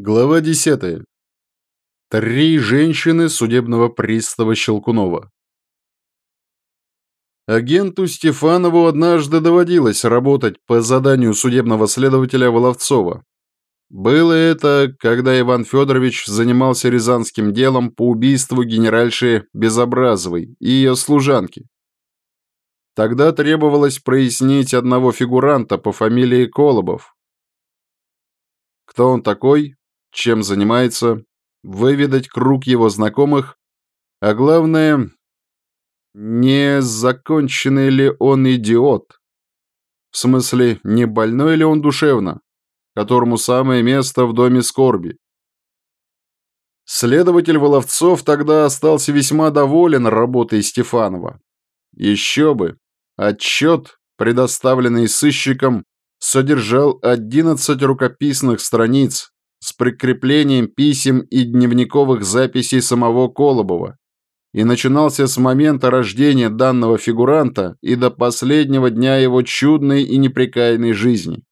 Глава 10. Три женщины судебного пристава Щелкунова. Агенту Стефанову однажды доводилось работать по заданию судебного следователя Воловцова. Было это, когда Иван Федорович занимался рязанским делом по убийству генеральши Безобразовой и ее служанки. Тогда требовалось прояснить одного фигуранта по фамилии Колобов. Кто он такой, чем занимается, выведать круг его знакомых, а главное, не законченный ли он идиот. В смысле, не больной ли он душевно, которому самое место в доме скорби. Следователь Воловцов тогда остался весьма доволен работой Стефанова. Еще бы, отчет, предоставленный сыщиком, содержал 11 рукописных страниц, с прикреплением писем и дневниковых записей самого Колобова и начинался с момента рождения данного фигуранта и до последнего дня его чудной и непрекаянной жизни.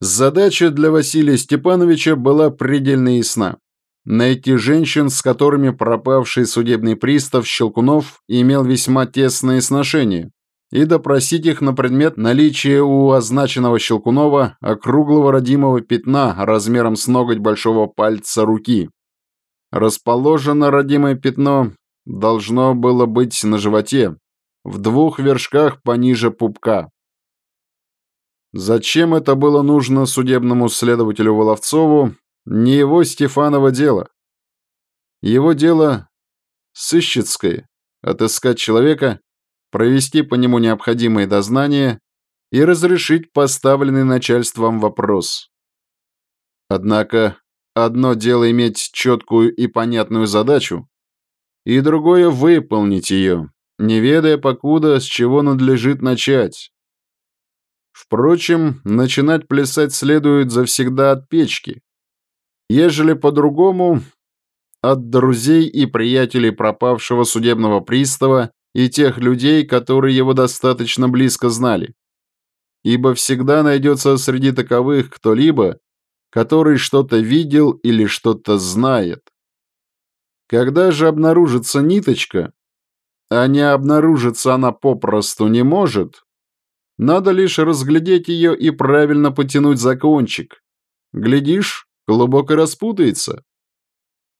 Задача для Василия Степановича была предельно ясна. Найти женщин, с которыми пропавший судебный пристав Щелкунов имел весьма тесные сношения, и допросить их на предмет наличия у означенного Щелкунова округлого родимого пятна размером с ноготь большого пальца руки. Расположено родимое пятно должно было быть на животе, в двух вершках пониже пупка. Зачем это было нужно судебному следователю Воловцову, не его Стефаново дело. Его дело сыщицкое – отыскать человека, провести по нему необходимые дознания и разрешить поставленный начальством вопрос. Однако одно дело иметь четкую и понятную задачу, и другое выполнить ее, не ведая покуда, с чего надлежит начать. Впрочем, начинать плясать следует завсегда от печки. Ежели по-другому, от друзей и приятелей пропавшего судебного пристава и тех людей, которые его достаточно близко знали. Ибо всегда найдется среди таковых кто-либо, который что-то видел или что-то знает. Когда же обнаружится ниточка, а не обнаружится она попросту не может, надо лишь разглядеть ее и правильно потянуть за кончик. Глядишь, глубоко распутается.